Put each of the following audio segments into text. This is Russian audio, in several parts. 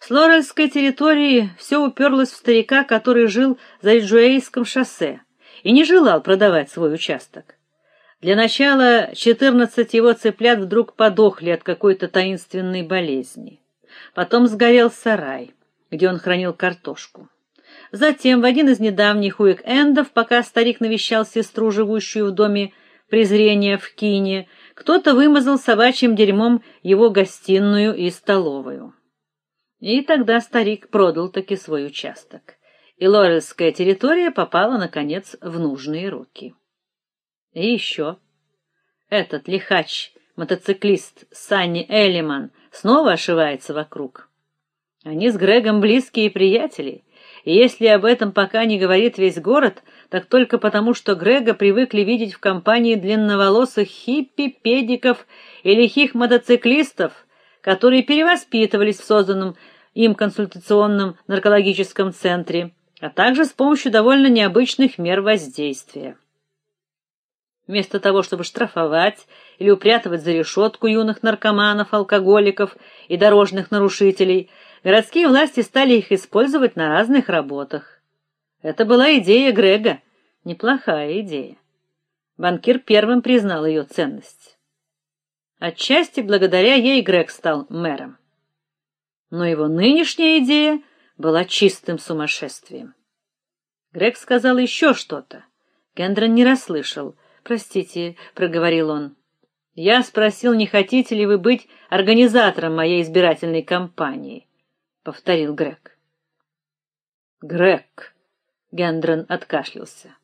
С Лорельской территории все уперлось в старика, который жил за Риджуэйском шоссе и не желал продавать свой участок. Для начала 14 его цыплят вдруг подохли от какой-то таинственной болезни. Потом сгорел сарай, где он хранил картошку. Затем в один из недавних уик-эндов, пока старик навещал сестру, живущую в доме презрения в Кине, кто-то вымазал собачьим дерьмом его гостиную и столовую. И тогда старик продал таки свой участок, и Лорельская территория попала наконец в нужные руки. И еще этот лихач, мотоциклист Санни Эллиман снова ошивается вокруг. Они с Грегом близкие приятели, и если об этом пока не говорит весь город, так только потому, что Грега привыкли видеть в компании длинноволосых хиппи-педиков и лихих мотоциклистов, которые перевоспитывались в созданном им консультационном наркологическом центре, а также с помощью довольно необычных мер воздействия. Вместо того, чтобы штрафовать или упрятывать за решетку юных наркоманов, алкоголиков и дорожных нарушителей, городские власти стали их использовать на разных работах. Это была идея Грега, неплохая идея. Банкир первым признал ее ценность. Отчасти благодаря ей Грег стал мэром. Но его нынешняя идея была чистым сумасшествием. Грег сказал еще что-то. Кендрон не расслышал. "Простите", проговорил он. "Я спросил, не хотите ли вы быть организатором моей избирательной кампании", повторил Грег. Грег. Гендрон откашлялся.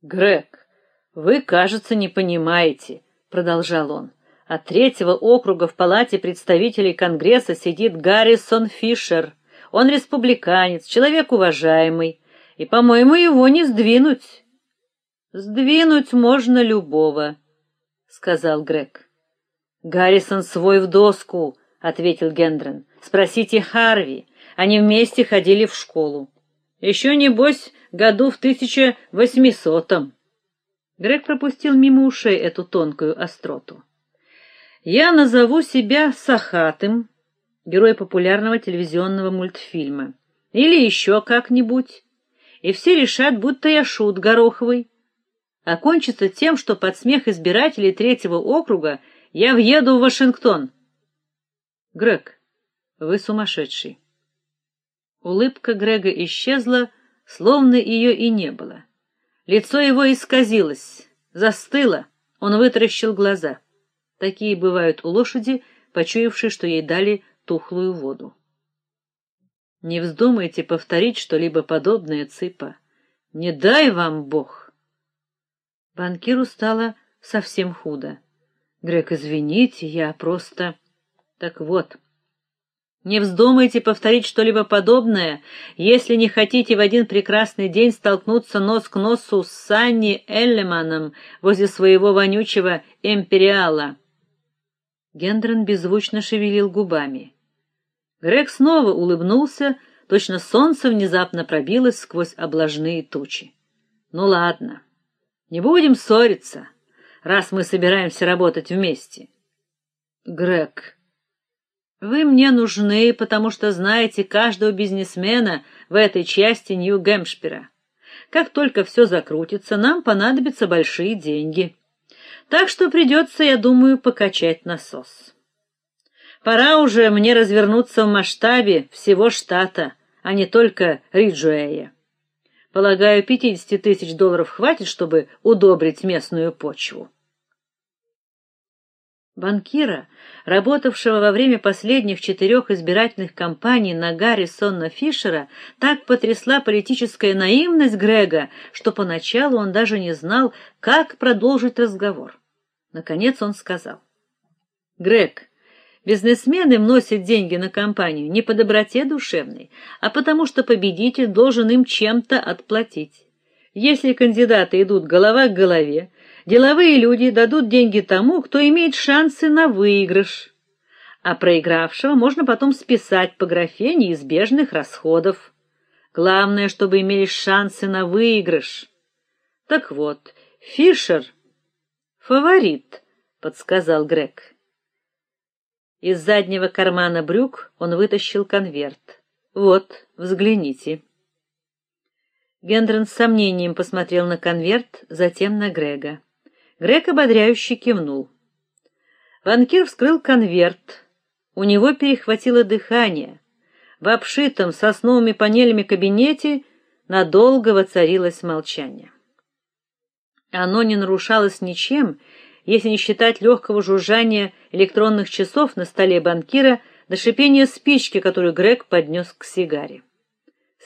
Грег, вы, кажется, не понимаете, продолжал он. От третьего округа в палате представителей Конгресса сидит Гаррисон Фишер. Он республиканец, человек уважаемый, и, по-моему, его не сдвинуть. Сдвинуть можно любого, сказал Грег. Гаррисон свой в доску, ответил Гендрон. Спросите Харви, они вместе ходили в школу. Еще небось году в 1800-м. Грег пропустил мимо ушей эту тонкую остроту. Я назову себя Сахатым, герой популярного телевизионного мультфильма, или еще как-нибудь, и все решат, будто я шут гороховый. Окончится тем, что под смех избирателей третьего округа я въеду в Вашингтон. Грег, вы сумасшедший. Улыбка Грега исчезла, словно ее и не было. Лицо его исказилось, застыло. Он вытаращил глаза. Такие бывают у лошади, почуявшей, что ей дали тухлую воду. Не вздумайте повторить что-либо подобное, Цыпа. Не дай вам Бог. Банкиру стало совсем худо. Грек, извините, я просто Так вот, не вздумайте повторить что-либо подобное, если не хотите в один прекрасный день столкнуться нос к носу с Санни Эллеманом возле своего вонючего империала. Гендрон беззвучно шевелил губами. Грег снова улыбнулся, точно солнце внезапно пробилось сквозь облажные тучи. Ну ладно. Не будем ссориться, раз мы собираемся работать вместе. Грег, вы мне нужны, потому что знаете каждого бизнесмена в этой части Нью-Гэмпшира. Как только все закрутится, нам понадобятся большие деньги. Так что придется, я думаю, покачать насос. Пора уже мне развернуться в масштабе всего штата, а не только Риджуэя. Полагаю, 50 тысяч долларов хватит, чтобы удобрить местную почву. Банкира, работавшего во время последних четырех избирательных кампаний на Гаррисона Фишера, так потрясла политическая наивность Грега, что поначалу он даже не знал, как продолжить разговор. Наконец он сказал: "Грег, бизнесмены вносят деньги на кампанию не по доброте душевной, а потому что победитель должен им чем-то отплатить. Если кандидаты идут голова к голове, Деловые люди дадут деньги тому, кто имеет шансы на выигрыш, а проигравшего можно потом списать по графе неизбежных расходов. Главное, чтобы имелись шансы на выигрыш. Так вот, Фишер фаворит, подсказал Грег. Из заднего кармана брюк он вытащил конверт. Вот, взгляните. Гендрон с сомнением посмотрел на конверт, затем на Грега. Грег ободряюще кивнул. Банкир вскрыл конверт. У него перехватило дыхание. В обшитом сосновыми панелями кабинете надолго воцарилось молчание. Оно не нарушалось ничем, если не считать легкого жужжания электронных часов на столе банкира до шипения спички, которую Грег поднес к сигаре.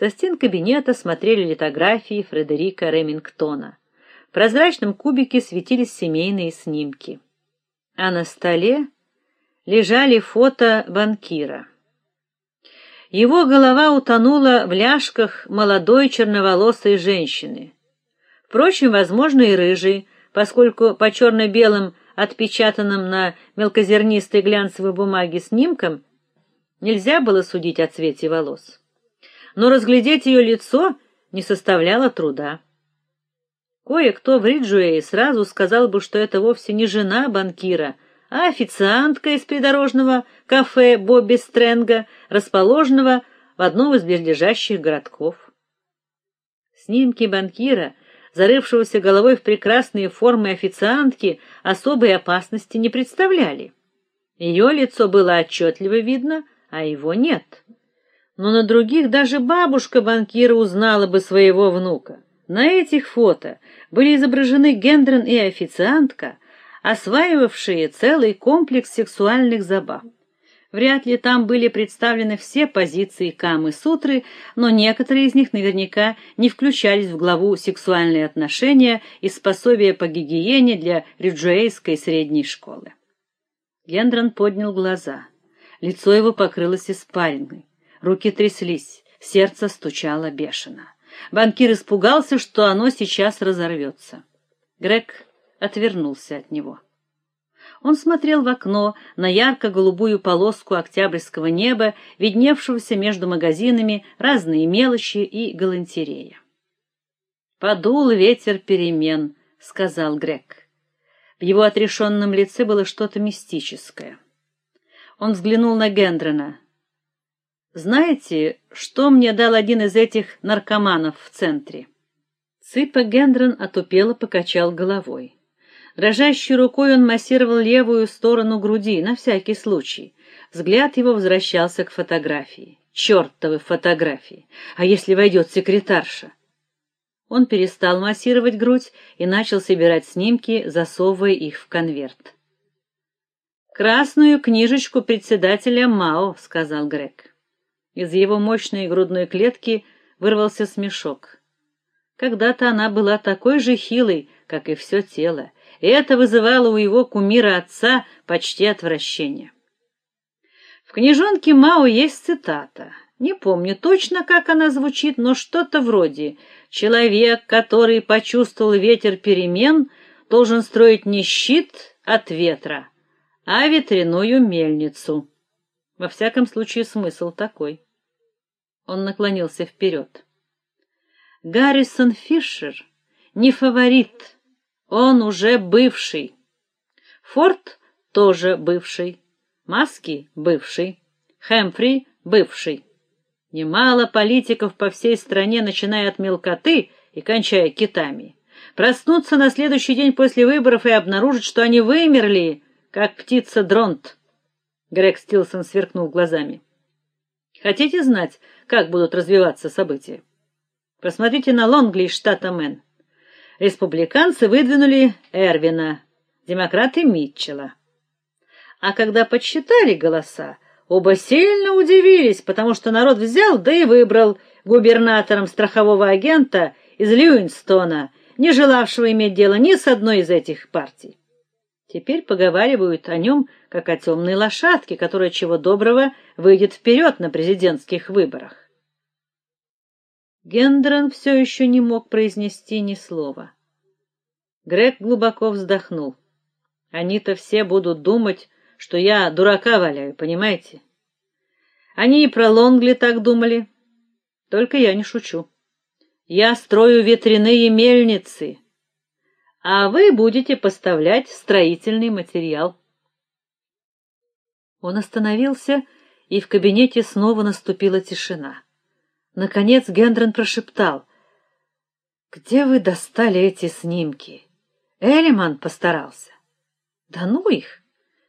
Со стен кабинета смотрели литографии Фредерика Ремингтона. В прозрачном кубике светились семейные снимки. А на столе лежали фото банкира. Его голова утонула в ляжках молодой черноволосой женщины. Впрочем, возможно и рыжей, поскольку по черно белым отпечатанным на мелкозернистой глянцевой бумаге снимкам нельзя было судить о цвете волос но разглядеть ее лицо не составляло труда. Кое-кто в Риджуэе сразу сказал бы, что это вовсе не жена банкира, а официантка из придорожного кафе Бобби Стрэнга, расположенного в одном из близлежащих городков. Снимки банкира, зарывшегося головой в прекрасные формы официантки, особой опасности не представляли. Ее лицо было отчетливо видно, а его нет но на других даже бабушка банкира узнала бы своего внука. На этих фото были изображены Гендрон и официантка, осваивавшие целый комплекс сексуальных забав. Вряд ли там были представлены все позиции Камы-сутры, но некоторые из них наверняка не включались в главу «Сексуальные отношения» и способия по гигиене для риджуэйской средней школы. Гендрон поднял глаза. Лицо его покрылось испариной. Руки тряслись, сердце стучало бешено. Банкир испугался, что оно сейчас разорвется. Грег отвернулся от него. Он смотрел в окно на ярко-голубую полоску октябрьского неба, видневшегося между магазинами, разные мелочи и галантерея. Подул ветер перемен, сказал Грег. В его отрешенном лице было что-то мистическое. Он взглянул на Гендрена. Знаете, что мне дал один из этих наркоманов в центре? Цыпа Гендрон отупело покачал головой. Дрожащей рукой он массировал левую сторону груди на всякий случай. Взгляд его возвращался к фотографии. Чёртовы фотографии. А если войдет секретарша? Он перестал массировать грудь и начал собирать снимки, засовывая их в конверт. Красную книжечку председателя Мао, сказал Грег. Из его мощной грудной клетки вырвался смешок. Когда-то она была такой же хилой, как и все тело, и это вызывало у его кумира отца почти отвращение. В книжонке Мао есть цитата. Не помню точно, как она звучит, но что-то вроде: человек, который почувствовал ветер перемен, должен строить не щит от ветра, а ветряную мельницу. Во всяком случае, смысл такой. Он наклонился вперед. Гаррисон Фишер не фаворит, он уже бывший. Форд тоже бывший, Маски бывший, Хэмфри бывший. Немало политиков по всей стране, начиная от мелкоты и кончая китами, проснуться на следующий день после выборов и обнаружить, что они вымерли, как птица дронт. Грег Стилсон сверкнул глазами. Хотите знать, как будут развиваться события? Посмотрите на Лонгли штата Мэн. Республиканцы выдвинули Эрвина, демократы Митчелла. А когда подсчитали голоса, оба сильно удивились, потому что народ взял да и выбрал губернатором страхового агента из Льюинстона, не желавшего иметь дело ни с одной из этих партий. Теперь поговаривают о нем как о темной лошадке, которая чего доброго выйдет вперед на президентских выборах. Гендрон все еще не мог произнести ни слова. Грег глубоко вздохнул. Они-то все будут думать, что я дурака валяю, понимаете? Они и про Лонгли так думали. Только я не шучу. Я строю ветряные мельницы, а вы будете поставлять строительный материал. Он остановился, и в кабинете снова наступила тишина. Наконец Гендрон прошептал: "Где вы достали эти снимки?" Элиман постарался. "Да ну их.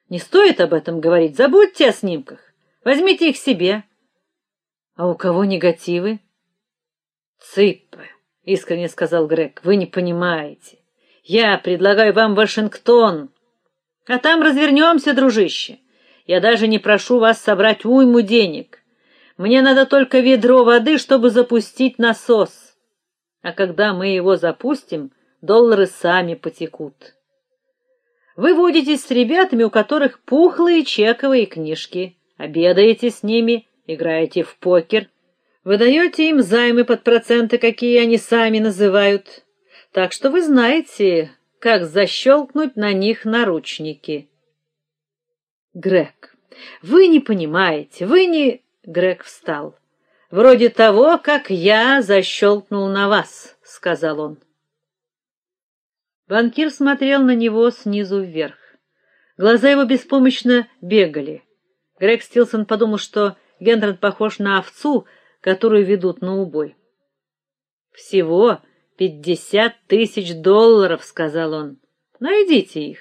Не стоит об этом говорить. Забудьте о снимках. Возьмите их себе. А у кого негативы? Цыппы, искренне сказал Грег. Вы не понимаете. Я предлагаю вам Вашингтон. А там развернемся, дружище. Я даже не прошу вас собрать уйму денег. Мне надо только ведро воды, чтобы запустить насос. А когда мы его запустим, доллары сами потекут. Вы водитесь с ребятами, у которых пухлые чековые книжки, обедаете с ними, играете в покер, выдаете им займы под проценты, какие они сами называют. Так что вы знаете, как защелкнуть на них наручники. Грег, вы не понимаете, вы не Грег встал. Вроде того, как я защелкнул на вас, сказал он. Банкир смотрел на него снизу вверх. Глаза его беспомощно бегали. Грег Стилсон подумал, что Гендрон похож на овцу, которую ведут на убой. Всего пятьдесят тысяч долларов, сказал он. Найдите их.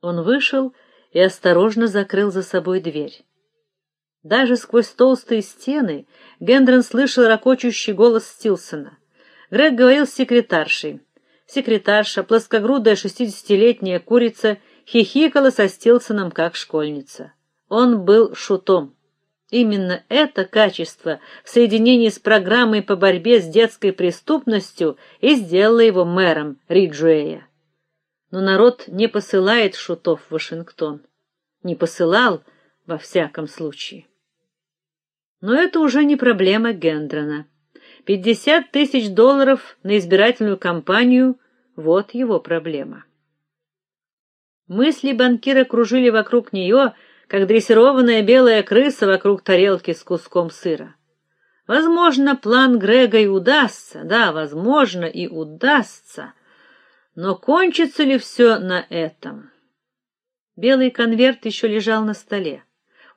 Он вышел и осторожно закрыл за собой дверь. Даже сквозь толстые стены Гендрон слышал ракочущий голос Стилсона. Грег говорил с секретаршей. Секретарша, плоскогрудая шестидесятилетняя курица, хихикала со Стилсоном как школьница. Он был шутом. Именно это качество в соединении с программой по борьбе с детской преступностью и сделало его мэром Риджуэя. Но народ не посылает шутов в Вашингтон. Не посылал во всяком случае. Но это уже не проблема Гендрона. Пятьдесят тысяч долларов на избирательную кампанию вот его проблема. Мысли банкира кружили вокруг нее, как дрессированная белая крыса вокруг тарелки с куском сыра. Возможно, план Грега и удастся, да, возможно, и удастся. Но кончится ли все на этом? Белый конверт еще лежал на столе.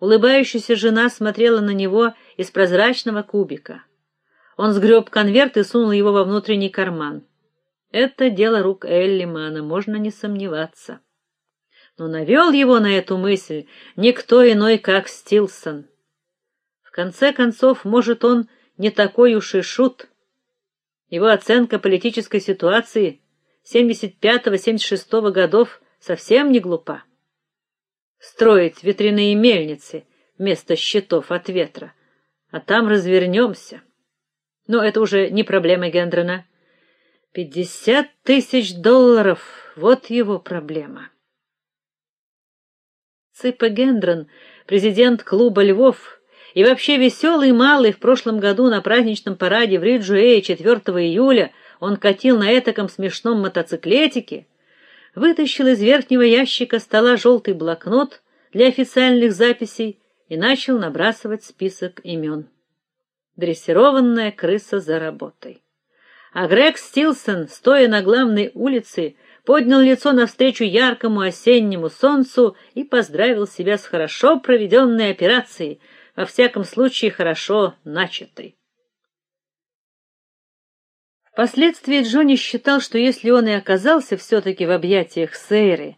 Улыбающаяся жена смотрела на него из прозрачного кубика. Он сгреб конверт и сунул его во внутренний карман. Это дело рук Эллимана, можно не сомневаться но навел его на эту мысль никто иной, как Стилсон. В конце концов, может, он не такой уж и шут. Его оценка политической ситуации 75-76 годов совсем не глупа. Строить ветряные мельницы вместо щитов от ветра, а там развернемся. Но это уже не проблема Гендрена. Пятьдесят тысяч долларов — вот его проблема. Ципа Гендрон, президент клуба Львов, и вообще веселый малый в прошлом году на праздничном параде в Риджуэе 4 июля он катил на этаком смешном мотоциклетике, вытащил из верхнего ящика стола желтый блокнот для официальных записей и начал набрасывать список имен. Дрессированная крыса за работой. А Грег Стилсон, стоя на главной улице, поднял лицо навстречу яркому осеннему солнцу и поздравил себя с хорошо проведенной операцией, во всяком случае хорошо начатой. Впоследствии Джонни считал, что если он и оказался все таки в объятиях Сейры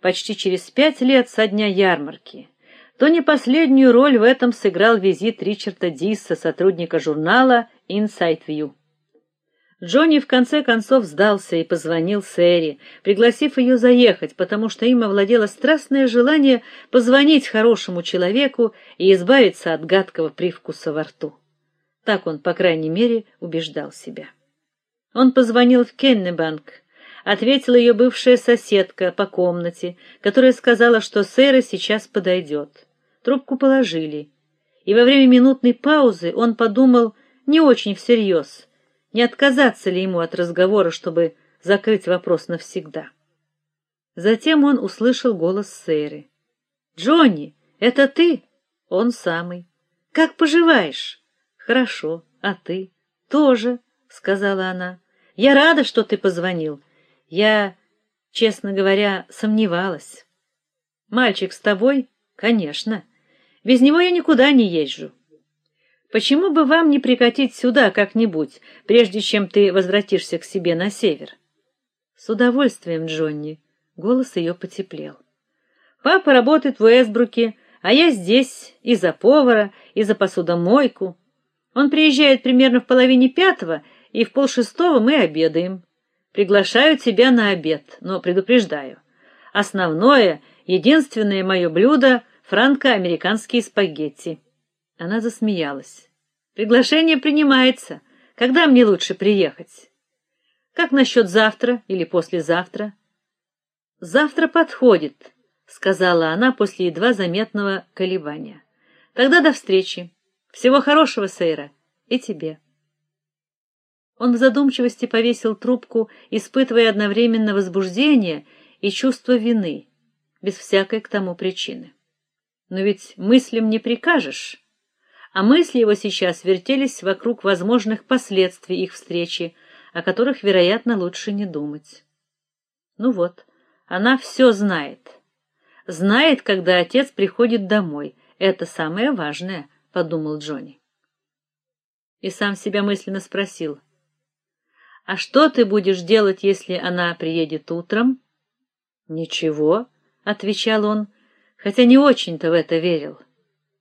почти через пять лет со дня ярмарки, то не последнюю роль в этом сыграл визит Ричарда Дисса, сотрудника журнала Inside View. Джонни в конце концов сдался и позвонил Сэри, пригласив ее заехать, потому что им овладело страстное желание позвонить хорошему человеку и избавиться от гадкого привкуса во рту. Так он, по крайней мере, убеждал себя. Он позвонил в Кеннебанк. Ответила ее бывшая соседка по комнате, которая сказала, что Сэра сейчас подойдет. Трубку положили. И во время минутной паузы он подумал не очень всерьез — не отказаться ли ему от разговора, чтобы закрыть вопрос навсегда. Затем он услышал голос Сэри. "Джонни, это ты?" "Он самый. Как поживаешь?" "Хорошо. А ты?" "Тоже", сказала она. "Я рада, что ты позвонил. Я, честно говоря, сомневалась. Мальчик с тобой?" Конечно. Без него я никуда не езжу. Почему бы вам не прикатить сюда как-нибудь, прежде чем ты возвратишься к себе на север? С удовольствием, Джонни. Голос ее потеплел. Папа работает в Уэсбруке, а я здесь и за повара, и за посудомойку. Он приезжает примерно в половине пятого, и в полшестого мы обедаем. Приглашаю тебя на обед, но предупреждаю. Основное, единственное мое блюдо франко-американские спагетти. Она засмеялась. Приглашение принимается. Когда мне лучше приехать? Как насчет завтра или послезавтра? Завтра подходит, сказала она после едва заметного колебания. Тогда до встречи. Всего хорошего, Сейра, и тебе. Он в задумчивости повесил трубку, испытывая одновременно возбуждение и чувство вины, без всякой к тому причины. Но ведь мыслям не прикажешь. А мысли его сейчас вертелись вокруг возможных последствий их встречи, о которых, вероятно, лучше не думать. Ну вот, она все знает. Знает, когда отец приходит домой. Это самое важное, подумал Джонни. И сам себя мысленно спросил: А что ты будешь делать, если она приедет утром? Ничего, отвечал он, хотя не очень-то в это верил.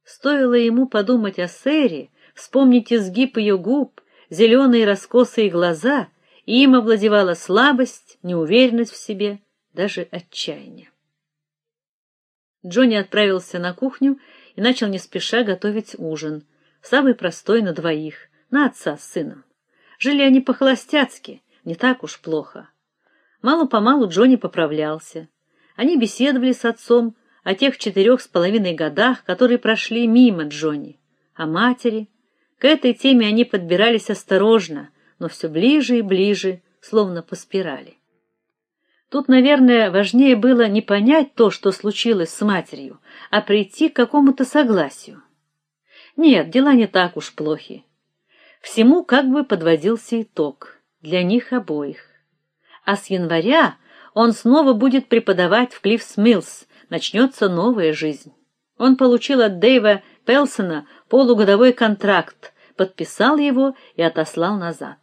Стоило ему подумать о Сэре, вспомнить изгиб ее губ, зеленые раскосые глаза, и им овладевала слабость, неуверенность в себе, даже отчаяние. Джонни отправился на кухню и начал не спеша готовить ужин, самый простой на двоих, на отца с сыном. Жили они по-холостяцки, не так уж плохо. Мало-помалу Джонни поправлялся. Они беседовали с отцом о тех четырех с половиной годах, которые прошли мимо Джонни, о матери. К этой теме они подбирались осторожно, но все ближе и ближе, словно по спирали. Тут, наверное, важнее было не понять то, что случилось с матерью, а прийти к какому-то согласию. Нет, дела не так уж плохи. Всему как бы подводился итог для них обоих. А с января он снова будет преподавать в Клиффс-Миллс, начнется новая жизнь. Он получил от Дэйва Пелсона полугодовой контракт, подписал его и отослал назад.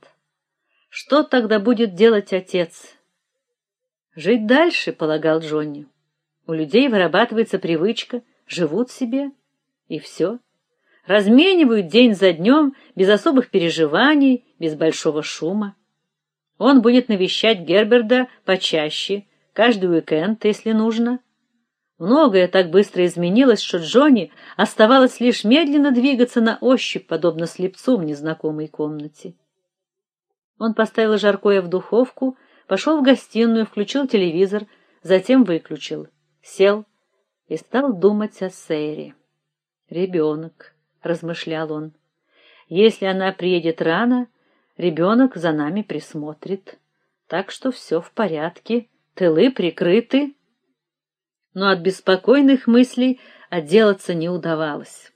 Что тогда будет делать отец? Жить дальше, полагал Джонни. У людей вырабатывается привычка, живут себе и все. Разменивают день за днем без особых переживаний, без большого шума. Он будет навещать Герберда почаще, каждый уикенд, если нужно. Многое так быстро изменилось, что Джонни оставалось лишь медленно двигаться на ощупь, подобно слепцу в незнакомой комнате. Он поставил жаркое в духовку пошел в гостиную, включил телевизор, затем выключил, сел и стал думать о Сэри. «Ребенок», — размышлял он. Если она приедет рано, ребенок за нами присмотрит. Так что все в порядке, тылы прикрыты. Но от беспокойных мыслей отделаться не удавалось.